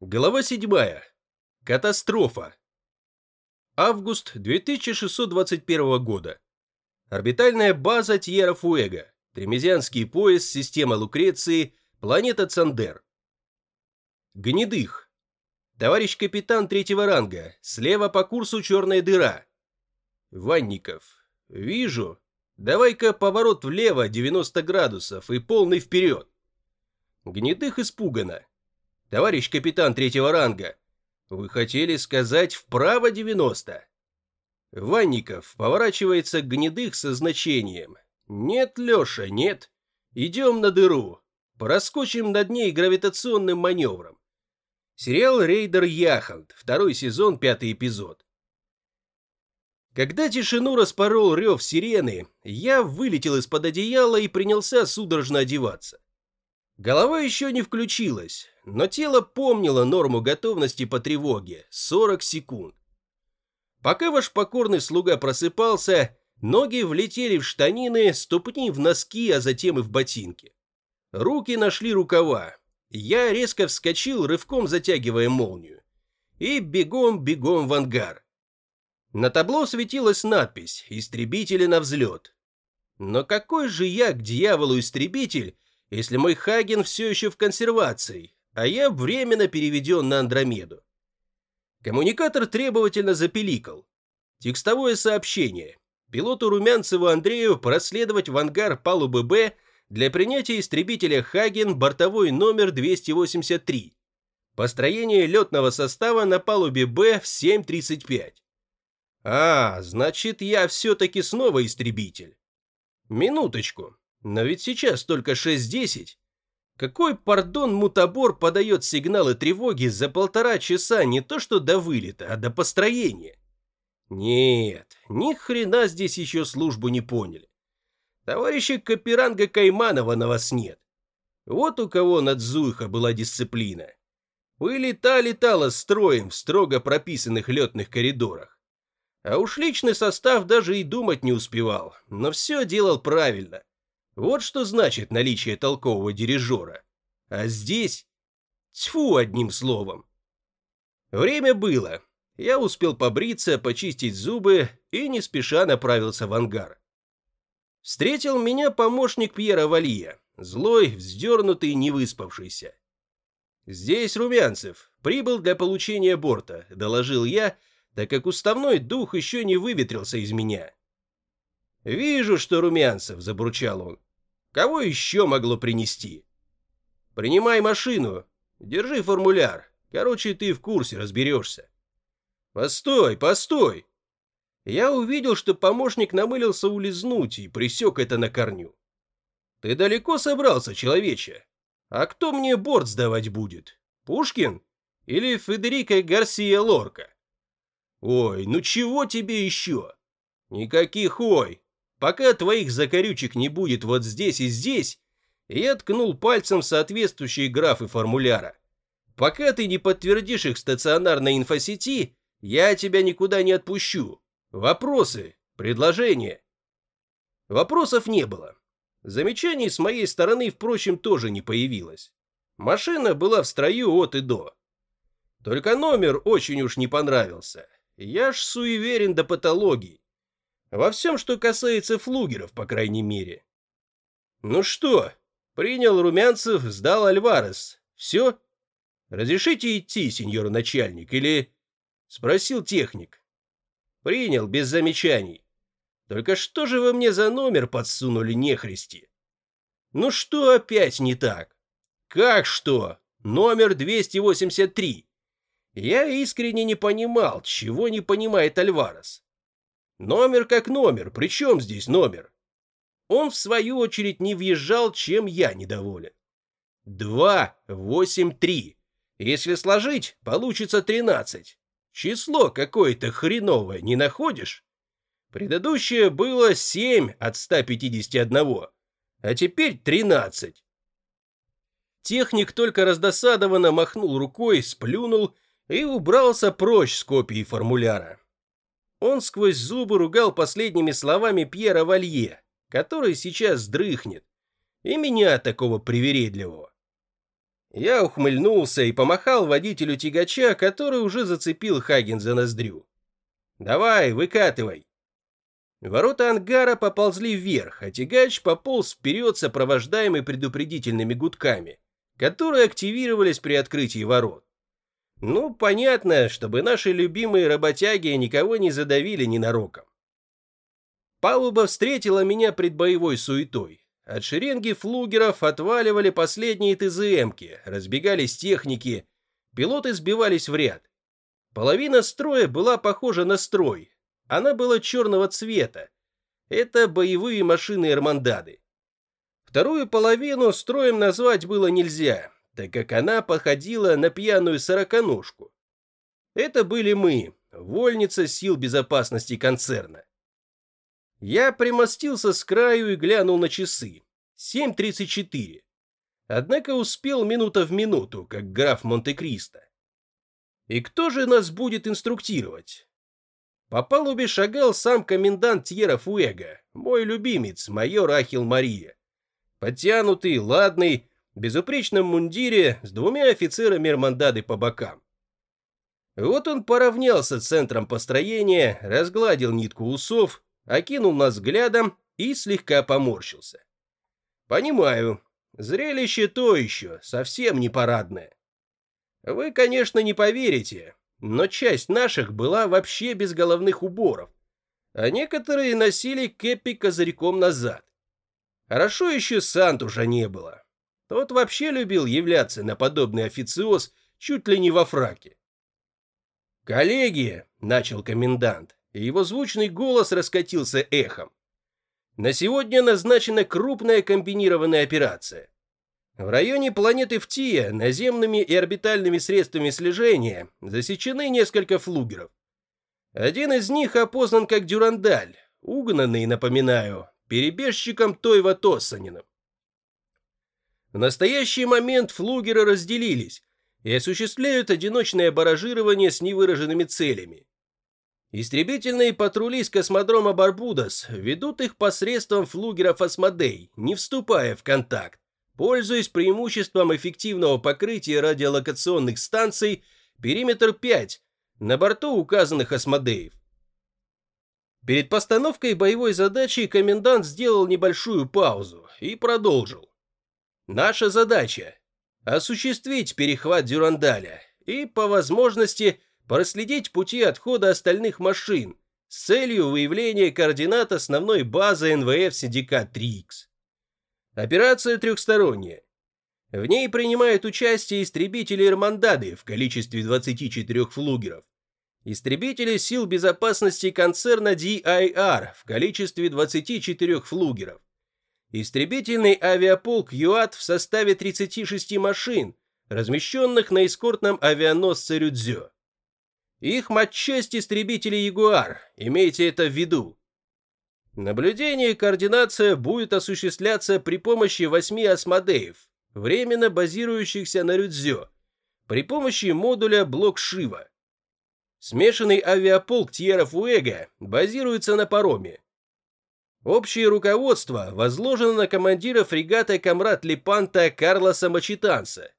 Глава 7. Катастрофа. Август 2621 года. Орбитальная база Тьерра-Фуэго. Тремезианский пояс, система Лукреции, планета Цандер. Гнедых. Товарищ капитан третьего ранга. Слева по курсу черная дыра. Ванников. Вижу. Давай-ка поворот влево 90 градусов и полный вперед. Гнедых испуганно. Товарищ капитан третьего ранга, вы хотели сказать вправо 90? Ванников поворачивается к гнедых со значением. Нет, Леша, нет. Идем на дыру. Проскочим над ней гравитационным маневром. Сериал «Рейдер Яхант», второй сезон, пятый эпизод. Когда тишину распорол рев сирены, я вылетел из-под одеяла и принялся судорожно одеваться. Голова еще не включилась, но тело помнило норму готовности по тревоге – 40 секунд. Пока ваш покорный слуга просыпался, ноги влетели в штанины, ступни в носки, а затем и в ботинки. Руки нашли рукава. Я резко вскочил, рывком затягивая молнию. И бегом-бегом в ангар. На табло светилась надпись «Истребители на взлет». Но какой же я к дьяволу истребитель, если мой Хаген все еще в консервации, а я временно переведен на Андромеду. Коммуникатор требовательно запеликал. Текстовое сообщение. Пилоту Румянцеву Андрею проследовать в ангар палубы «Б» для принятия истребителя «Хаген» бортовой номер 283. Построение летного состава на палубе «Б» в 7.35. А, значит, я все-таки снова истребитель. Минуточку. Но ведь сейчас только 6.10. Какой, пардон, мутабор подает сигналы тревоги за полтора часа не то что до вылета, а до построения? Нет, ни хрена здесь еще службу не поняли. Товарища Каперанга Кайманова на вас нет. Вот у кого над Зуйха была дисциплина. Вылета-летала строем в строго прописанных летных коридорах. А уж личный состав даже и думать не успевал, но все делал правильно. Вот что значит наличие толкового дирижера. А здесь... Тьфу, одним словом. Время было. Я успел побриться, почистить зубы и не спеша направился в ангар. Встретил меня помощник Пьера Валье, злой, вздернутый, невыспавшийся. «Здесь Румянцев, прибыл для получения борта», — доложил я, так как уставной дух еще не выветрился из меня. «Вижу, что Румянцев», — забурчал он. Кого еще могло принести? Принимай машину. Держи формуляр. Короче, ты в курсе, разберешься. Постой, постой. Я увидел, что помощник намылился улизнуть и присек это на корню. Ты далеко собрался, человече? А кто мне борт сдавать будет? Пушкин? Или Федерико Гарсия Лорка? Ой, ну чего тебе еще? Никаких ой, Пока твоих закорючек не будет вот здесь и здесь, я ткнул пальцем соответствующие графы формуляра. Пока ты не подтвердишь их стационарной инфосети, я тебя никуда не отпущу. Вопросы, предложения. Вопросов не было. Замечаний с моей стороны, впрочем, тоже не появилось. Машина была в строю от и до. Только номер очень уж не понравился. Я ж суеверен до патологии. Во всем, что касается флугеров, по крайней мере. Ну что, принял Румянцев, сдал Альварес. Все? Разрешите идти, сеньор начальник, или... Спросил техник. Принял, без замечаний. Только что же вы мне за номер подсунули, нехристи? Ну что опять не так? Как что? Номер 283. Я искренне не понимал, чего не понимает Альварес. Номер как номер, при чем здесь номер? Он, в свою очередь, не въезжал, чем я недоволен. Два, восемь, три. Если сложить, получится тринадцать. Число какое-то хреновое, не находишь? Предыдущее было семь от 151, а теперь тринадцать. Техник только раздосадованно махнул рукой, сплюнул и убрался прочь с копией формуляра. Он сквозь зубы ругал последними словами Пьера Валье, который сейчас дрыхнет, и меня такого привередливого. Я ухмыльнулся и помахал водителю тягача, который уже зацепил Хаген за ноздрю. «Давай, выкатывай!» Ворота ангара поползли вверх, а тягач пополз вперед, сопровождаемый предупредительными гудками, которые активировались при открытии ворот. Ну, понятно, чтобы наши любимые работяги никого не задавили ненароком. Палуба встретила меня предбоевой суетой. От шеренги флугеров отваливали последние ТЗМки, разбегались техники, пилоты сбивались в ряд. Половина строя была похожа на строй. Она была черного цвета. Это боевые машины Эрмандады. Вторую половину строем назвать было нельзя, так как она походила на пьяную сороконожку. Это были мы, вольница сил безопасности концерна. Я примостился с краю и глянул на часы. 7.34. Однако успел минута в минуту, как граф Монте-Кристо. И кто же нас будет инструктировать? По палубе шагал сам комендант Тьера Фуэга, мой любимец, майор Ахил Мария. Подтянутый, ладный, безупречном мундире с двумя офицерами Эрмандады по бокам. Вот он поравнялся с центром построения, разгладил нитку усов, окинул нас взглядом и слегка поморщился. «Понимаю, зрелище то еще, совсем не парадное. Вы, конечно, не поверите, но часть наших была вообще без головных уборов, а некоторые носили кепи козырьком назад. Хорошо еще Сантуша не было. Тот вообще любил являться на подобный официоз чуть ли не во фраке. «Коллеги!» — начал комендант, и его звучный голос раскатился эхом. «На сегодня назначена крупная комбинированная операция. В районе планеты Втия наземными и орбитальными средствами слежения засечены несколько флугеров. Один из них опознан как Дюрандаль, угнанный, напоминаю, перебежчиком Тойва Тоссанином. В настоящий момент флугеры разделились и осуществляют одиночное баражирование с невыраженными целями. Истребительные патрули с космодрома Барбудос ведут их посредством флугеров Асмодей, не вступая в контакт пользуясь преимуществом эффективного покрытия радиолокационных станций «Периметр 5» на борту указанных осмодеев. Перед постановкой боевой задачи комендант сделал небольшую паузу и продолжил. Наша задача – осуществить перехват Дюрандаля и, по возможности, проследить пути отхода остальных машин с целью выявления координат основной базы НВФ Синдикат 3Х. Операция трехсторонняя. В ней принимают участие истребители Эрмандады в количестве 24 флугеров, истребители сил безопасности концерна DIR в количестве 24 флугеров, истребительный авиаполк ЮАТ в составе 36 машин, размещенных на эскортном авианосце Рюдзё. Их матчасть истребители Ягуар, имейте это в виду. Наблюдение и координация будет осуществляться при помощи восьми осмодеев, временно базирующихся на Рюдзё, при помощи модуля блок Шива. Смешанный авиаполк Тьера Фуэга базируется на пароме. Общее руководство возложено на командира фрегата Камрад Лепанта Карлоса Мачитанса.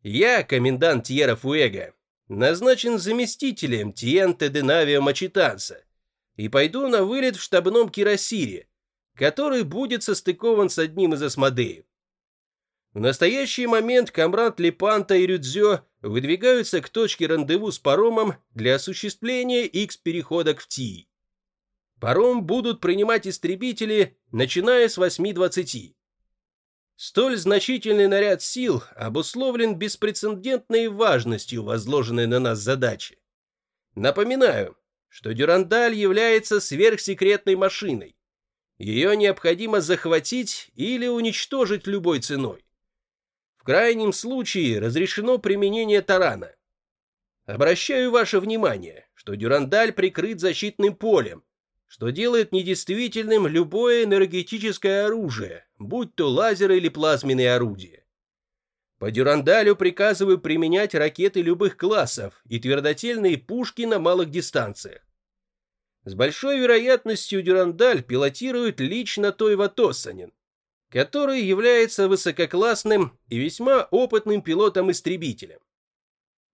Я, комендант Тьера Фуэга, назначен заместителем Тиенте де Навио Мачитанса и пойду на вылет в штабном Кирасире, который будет состыкован с одним из осмодеев. В настоящий момент Камрад Лепанта и Рюдзё выдвигаются к точке рандеву с паромом для осуществления X-перехода к ФТИ. Паром будут принимать истребители, начиная с 8.20. Столь значительный наряд сил обусловлен беспрецедентной важностью возложенной на нас задачи. Напоминаю, что Дюрандаль является сверхсекретной машиной. Ее необходимо захватить или уничтожить любой ценой. В крайнем случае разрешено применение тарана. Обращаю ваше внимание, что Дюрандаль прикрыт защитным полем, что делает недействительным любое энергетическое оружие, будь то лазеры или плазменные орудия. По Дюрандалю приказываю применять ракеты любых классов и твердотельные пушки на малых дистанциях. С большой вероятностью Дюрандаль пилотирует лично Тойва Тоссанин. который является высококлассным и весьма опытным пилотом-истребителем.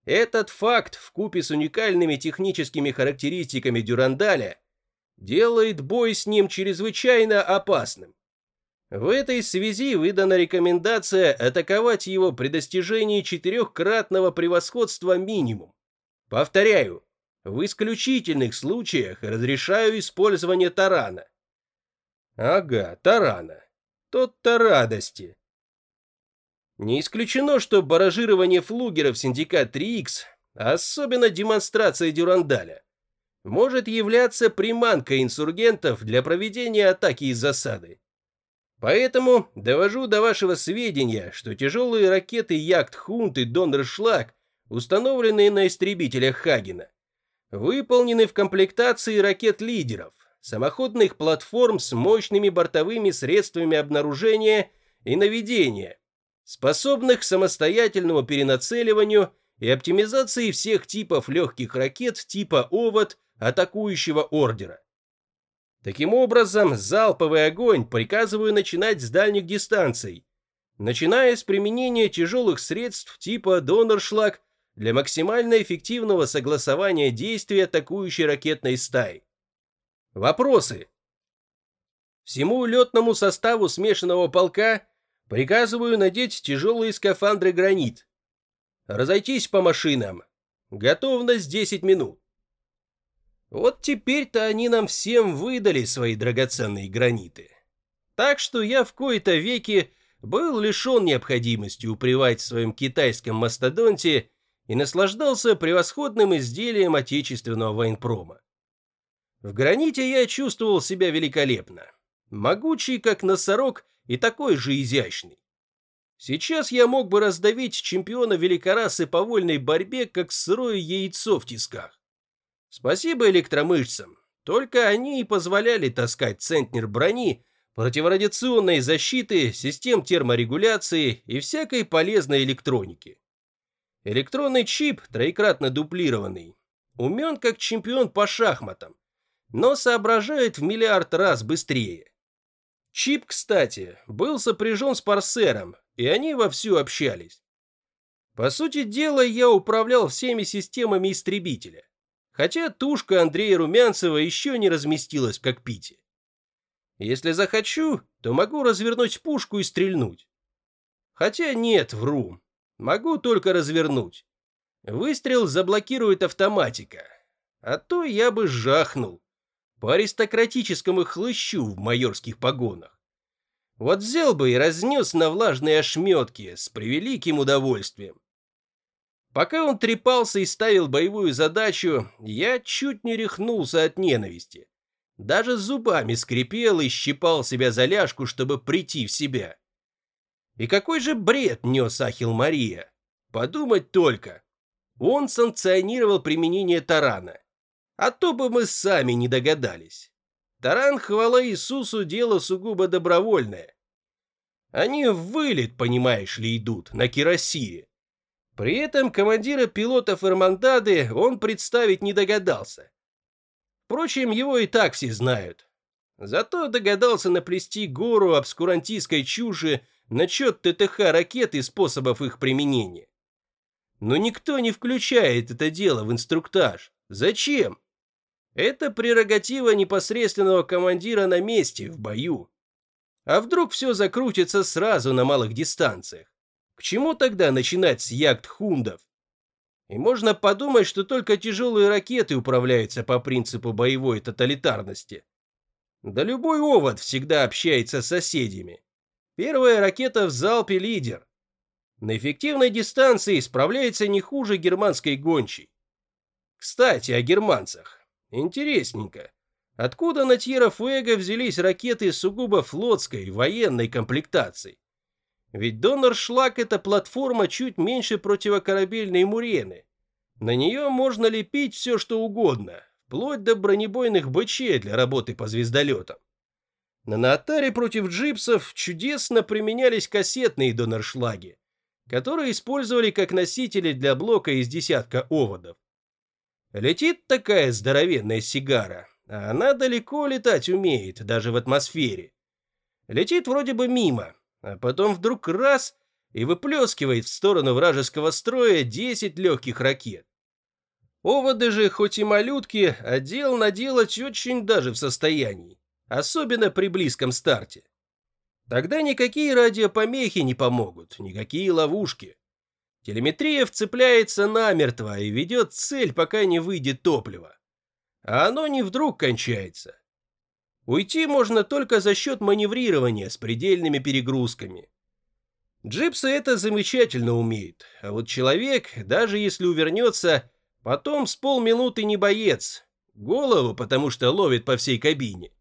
Этот факт, вкупе с уникальными техническими характеристиками Дюрандаля, делает бой с ним чрезвычайно опасным. В этой связи выдана рекомендация атаковать его при достижении четырехкратного превосходства минимум. Повторяю, в исключительных случаях разрешаю использование тарана. Ага, тарана. Тот-то радости. Не исключено, что барражирование флугеров Синдикат 3Х, особенно демонстрация Дюрандаля, может являться приманкой инсургентов для проведения атаки из засады. Поэтому довожу до вашего сведения, что тяжелые ракеты Ягд-Хунт и Доннершлаг, установленные на истребителях Хагена, выполнены в комплектации ракет-лидеров, самоходных платформ с мощными бортовыми средствами обнаружения и наведения, способных к самостоятельному перенацеливанию и оптимизации всех типов легких ракет типа «Овод» атакующего ордера. Таким образом, залповый огонь приказываю начинать с дальних дистанций, начиная с применения тяжелых средств типа «Доноршлаг» для максимально эффективного согласования действий атакующей ракетной стаи. Вопросы. Всему летному составу смешанного полка приказываю надеть тяжелые скафандры «Гранит». Разойтись по машинам. Готовность 10 минут. Вот теперь-то они нам всем выдали свои драгоценные граниты. Так что я в кои-то веки был лишен необходимости упревать в своем китайском мастодонте и наслаждался превосходным изделием отечественного военпрома. В граните я чувствовал себя великолепно. Могучий, как носорог, и такой же изящный. Сейчас я мог бы раздавить чемпиона великорасы по вольной борьбе, как сырое яйцо в тисках. Спасибо электромышцам. Только они и позволяли таскать центнер брони, противорадиационной защиты, систем терморегуляции и всякой полезной электроники. Электронный чип, троекратно дуплированный, умен как чемпион по шахматам, но соображает в миллиард раз быстрее. Чип, кстати, был сопряжен с парсером, и они вовсю общались. По сути дела, я управлял всеми системами истребителя хотя тушка Андрея Румянцева еще не разместилась в кокпите. Если захочу, то могу развернуть пушку и стрельнуть. Хотя нет, вру. Могу только развернуть. Выстрел заблокирует автоматика. А то я бы жахнул. По аристократическому хлыщу в майорских погонах. Вот взял бы и разнес на влажные ошметки с превеликим удовольствием. Пока он трепался и ставил боевую задачу, я чуть не рехнулся от ненависти. Даже зубами скрипел и щипал себя за ляжку, чтобы прийти в себя. И какой же бред нес Ахил Мария? Подумать только. Он санкционировал применение тарана. А то бы мы сами не догадались. Таран, хвала Иисусу, дело сугубо добровольное. Они в вылет, понимаешь ли, идут, на кирасире. При этом командира пилотов Эрмандады он представить не догадался. Впрочем, его и так все знают. Зато догадался наплести гору обскурантийской чуши насчет ТТХ ракет и способов их применения. Но никто не включает это дело в инструктаж. Зачем? Это прерогатива непосредственного командира на месте, в бою. А вдруг все закрутится сразу на малых дистанциях? К чему тогда начинать с яхт хундов? И можно подумать, что только тяжелые ракеты управляются по принципу боевой тоталитарности. Да любой овод всегда общается с соседями. Первая ракета в залпе лидер. На эффективной дистанции справляется не хуже германской гончей. Кстати, о германцах. Интересненько. Откуда на Тьера Фуэго взялись ракеты сугубо флотской, военной комплектации? Ведь донор-шлак – это платформа чуть меньше противокорабельной мурены. На нее можно лепить все, что угодно, вплоть до бронебойных БЧ для работы по звездолетам. На Натаре против джипсов чудесно применялись кассетные доноршлаги, которые использовали как носители для блока из десятка оводов. Летит такая здоровенная сигара, а она далеко летать умеет, даже в атмосфере. Летит вроде бы мимо, а потом вдруг раз и выплескивает в сторону вражеского строя 10 легких ракет. Оводы же, хоть и малютки, а дел наделать очень даже в состоянии, особенно при близком старте. Тогда никакие радиопомехи не помогут, никакие ловушки. Телеметрия вцепляется намертво и ведет цель, пока не выйдет топливо. А оно не вдруг кончается. Уйти можно только за счет маневрирования с предельными перегрузками. Джипсы это замечательно умеют, а вот человек, даже если увернется, потом с полминуты не боец. Голову, потому что ловит по всей кабине.